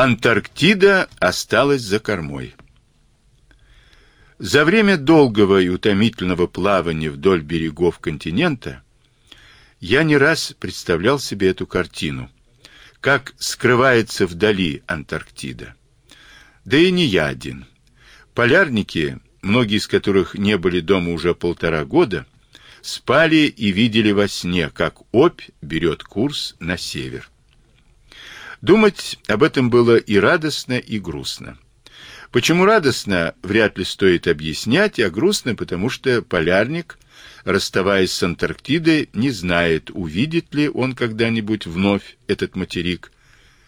Антарктида осталась за кормой. За время долгого и утомительного плавания вдоль берегов континента я не раз представлял себе эту картину, как скрывается вдали Антарктида. Да и не я один. Полярники, многие из которых не были дома уже полтора года, спали и видели во сне, как Обь берет курс на север. Думать об этом было и радостно, и грустно. Почему радостно, вряд ли стоит объяснять, а грустно, потому что полярник, расставаясь с Антарктидой, не знает, увидит ли он когда-нибудь вновь этот материк,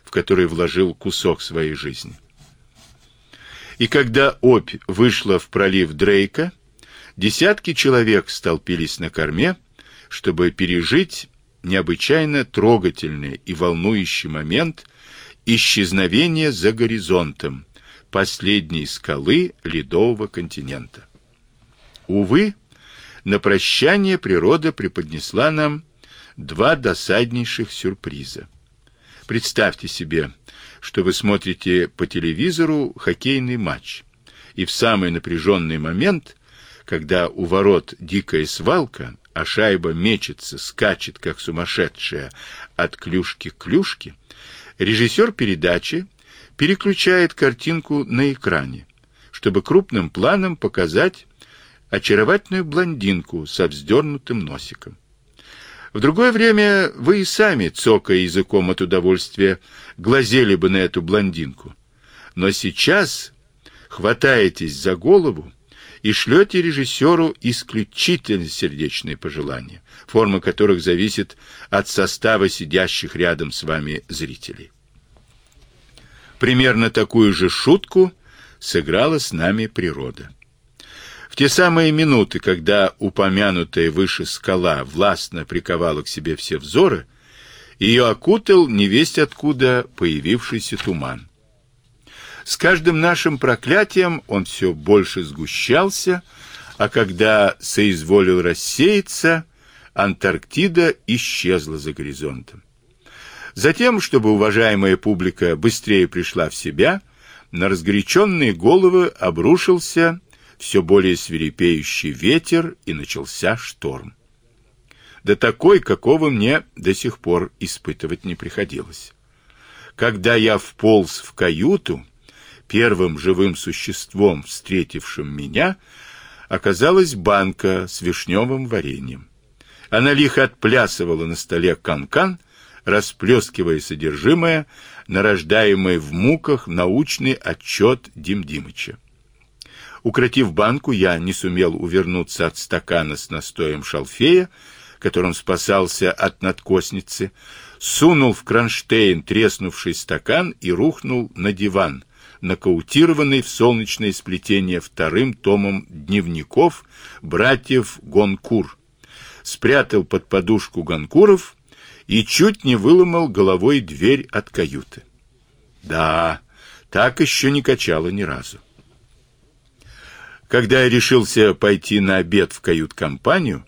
в который вложил кусок своей жизни. И когда Обь вышла в пролив Дрейка, десятки человек столпились на корме, чтобы пережить необычайно трогательный и волнующий момент исчезновения за горизонтом последней скалы ледового континента. Увы, на прощание природа преподнесла нам два досаднейших сюрприза. Представьте себе, что вы смотрите по телевизору хоккейный матч, и в самый напряженный момент, когда у ворот дикая свалка, а шайба мечется, скачет, как сумасшедшая, от клюшки к клюшке, режиссер передачи переключает картинку на экране, чтобы крупным планом показать очаровательную блондинку со вздернутым носиком. В другое время вы и сами, цокая языком от удовольствия, глазели бы на эту блондинку. Но сейчас хватаетесь за голову и шлете режиссеру исключительно сердечные пожелания, форма которых зависит от состава сидящих рядом с вами зрителей. Примерно такую же шутку сыграла с нами природа. В те самые минуты, когда упомянутая выше скала властно приковала к себе все взоры, ее окутал невесть откуда появившийся туман. С каждым нашим проклятием он все больше сгущался, а когда соизволил рассеяться, Антарктида исчезла за горизонтом. Затем, чтобы уважаемая публика быстрее пришла в себя, на разгоряченные головы обрушился все более свирепеющий ветер и начался шторм. Да такой, какого мне до сих пор испытывать не приходилось. Когда я вполз в каюту, первым живым существом, встретившим меня, оказалась банка с вишневым вареньем. Она лихо отплясывала на столе канкан, -кан, расплескивая содержимое на рождаемый в муках научный отчет Дим Димыча. Укротив банку, я не сумел увернуться от стакана с настоем шалфея, которым спасался от надкосницы, сунул в кронштейн треснувший стакан и рухнул на диван, нокаутированный в солнечное сплетение вторым томом дневников братьев Гонкур. Спрятал под подушку Гонкуров и чуть не выломал головой дверь от каюты. Да, так еще не качало ни разу. Когда я решился пойти на обед в кают-компанию,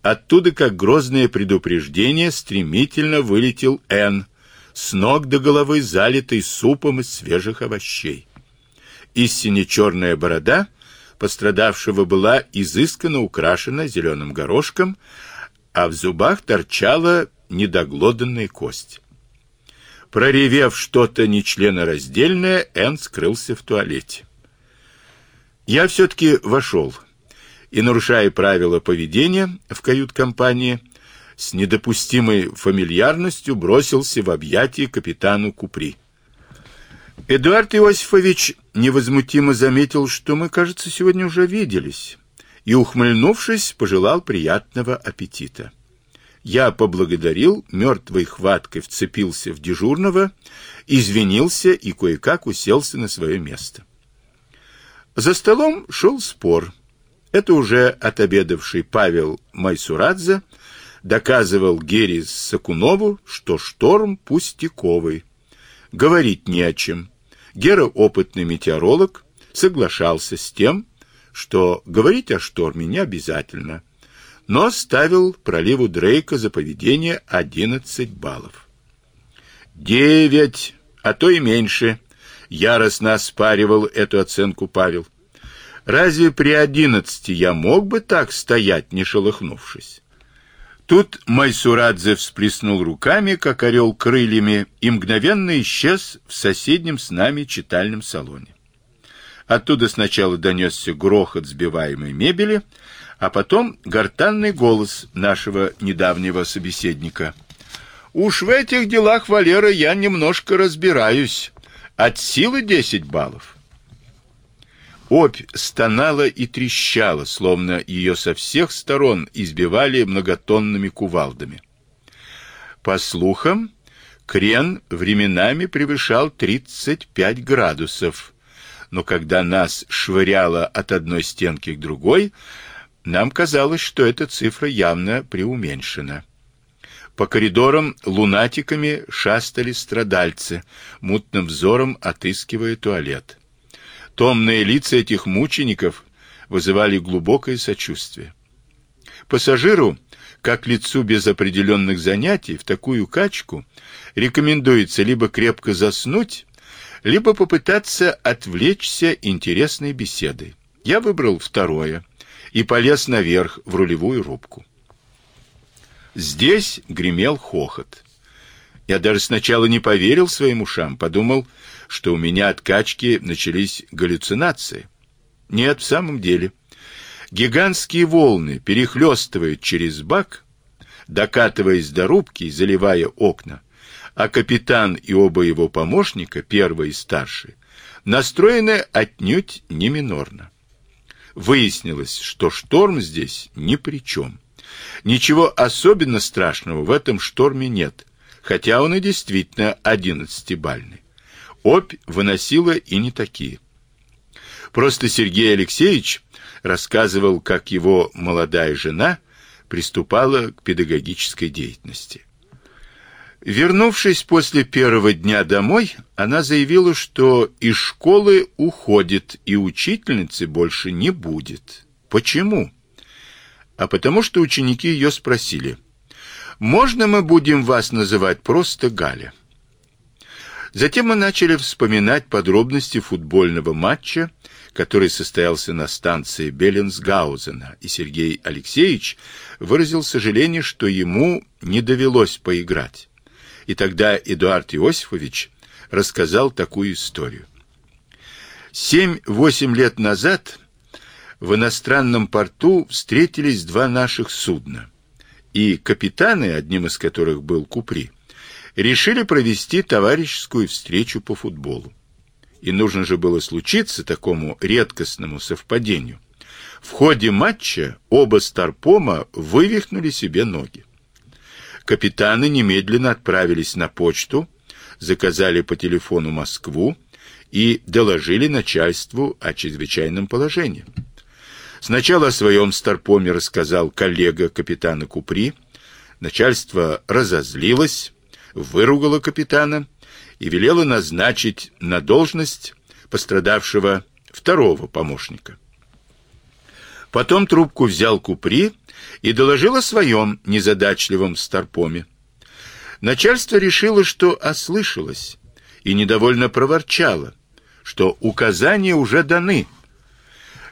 оттуда, как грозное предупреждение, стремительно вылетел Н, с ног до головы залитый супом из свежих овощей. Истинно черная борода пострадавшего была изысканно украшена зеленым горошком, а в зубах торчала недоглоданная кость. Проревев что-то нечленораздельное, Энн скрылся в туалете. Я все-таки вошел и, нарушая правила поведения в кают-компании, с недопустимой фамильярностью бросился в объятия капитану Купри. Эдуард Иосифович невозмутимо заметил, что мы, кажется, сегодня уже виделись, и, ухмыльнувшись, пожелал приятного аппетита. Я поблагодарил, мертвой хваткой вцепился в дежурного, извинился и кое-как уселся на свое место. За столом шел спор. Это уже отобедавший Павел Майсурадзе доказывал Гере Сакунову, что шторм пустяковый. Говорить не о чем. Гера, опытный метеоролог, соглашался с тем, что говорить о шторме не обязательно – но ставил проливу Дрейка за поведение 11 баллов. «Девять!» — а то и меньше, яростно оспаривал эту оценку Павел. Разве при одиннадцати я мог бы так стоять, не шелохнувшись? Тут Майсурадзе всплеснул руками, как орел крыльями, и мгновенно исчез в соседнем с нами читальном салоне. Оттуда сначала донесся грохот сбиваемой мебели, а потом гортанный голос нашего недавнего собеседника. «Уж в этих делах, Валера, я немножко разбираюсь. От силы десять баллов». Обь стонала и трещала, словно ее со всех сторон избивали многотонными кувалдами. По слухам, крен временами превышал 35 градусов, но когда нас швыряло от одной стенки к другой, нам казалось, что эта цифра явно преуменьшена. По коридорам лунатиками шастали страдальцы, мутным взором отыскивая туалет. Томные лица этих мучеников вызывали глубокое сочувствие. Пассажиру, как лицу без определенных занятий, в такую качку рекомендуется либо крепко заснуть, либо попытаться отвлечься интересной беседой. Я выбрал второе и полез наверх в рулевую рубку. Здесь гремел хохот. Я даже сначала не поверил своим ушам, подумал, что у меня от качки начались галлюцинации. Нет, в самом деле. Гигантские волны перехлестывают через бак, докатываясь до рубки и заливая окна, а капитан и оба его помощника, первый и старший, настроены отнюдь не минорно. Выяснилось, что шторм здесь ни при чем. Ничего особенно страшного в этом шторме нет, хотя он и действительно одиннадцатибальный. Обь выносила и не такие. Просто Сергей Алексеевич рассказывал, как его молодая жена приступала к педагогической деятельности. Вернувшись после первого дня домой, она заявила, что из школы уходит и учительницы больше не будет. Почему? А потому что ученики ее спросили: "Можно мы будем вас называть просто Галя?" Затем мы начали вспоминать подробности футбольного матча, который состоялся на станции Беленсгаузена, и Сергей Алексеевич выразил сожаление, что ему не довелось поиграть. И тогда Эдуард Иосифович рассказал такую историю. Семь-восемь лет назад в иностранном порту встретились два наших судна, и капитаны, одним из которых был Купри, решили провести товарищескую встречу по футболу. И нужно же было случиться такому редкостному совпадению. В ходе матча оба старпома вывихнули себе ноги. Капитаны немедленно отправились на почту, заказали по телефону Москву и доложили начальству о чрезвычайном положении. Сначала о своем старпоме рассказал коллега капитана Купри. Начальство разозлилось, выругала капитана и велела назначить на должность пострадавшего второго помощника. Потом трубку взял Купри и доложил о своем незадачливом старпоме. Начальство решило, что ослышалось, и недовольно проворчало, что указания уже даны.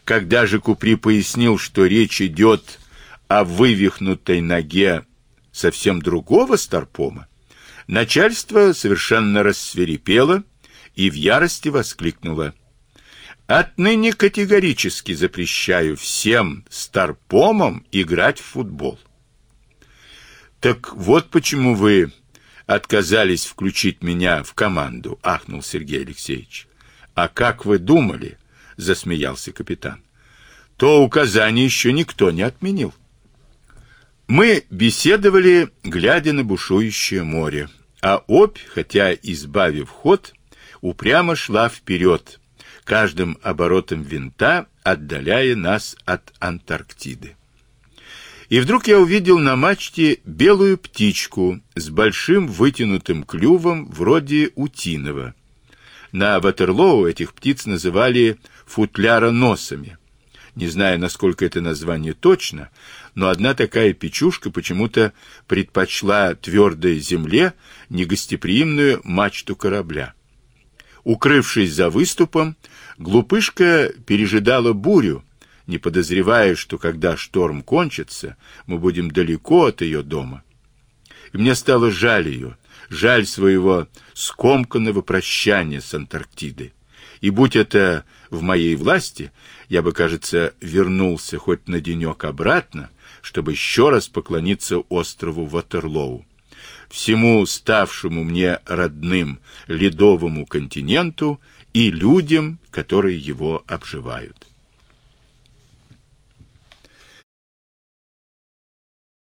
Когда же Купри пояснил, что речь идет о вывихнутой ноге совсем другого старпома, Начальство совершенно рассверепело и в ярости воскликнуло: "Отныне категорически запрещаю всем старпомам играть в футбол". Так вот почему вы отказались включить меня в команду, ахнул Сергей Алексеевич. А как вы думали? Засмеялся капитан. То указание еще никто не отменил. Мы беседовали, глядя на бушующее море, а Обь, хотя избавив ход, упрямо шла вперед, каждым оборотом винта отдаляя нас от Антарктиды. И вдруг я увидел на мачте белую птичку с большим вытянутым клювом вроде утиного. На Ватерлоу этих птиц называли футляроносами. Не знаю, насколько это название точно, но одна такая печушка почему-то предпочла твердой земле негостеприимную мачту корабля. Укрывшись за выступом, глупышка пережидала бурю, не подозревая, что когда шторм кончится, мы будем далеко от ее дома. И мне стало жаль ее, жаль своего скомканного прощания с Антарктидой. И будь это в моей власти, я бы, кажется, вернулся хоть на денек обратно, чтобы еще раз поклониться острову Ватерлоу, всему ставшему мне родным ледовому континенту и людям, которые его обживают.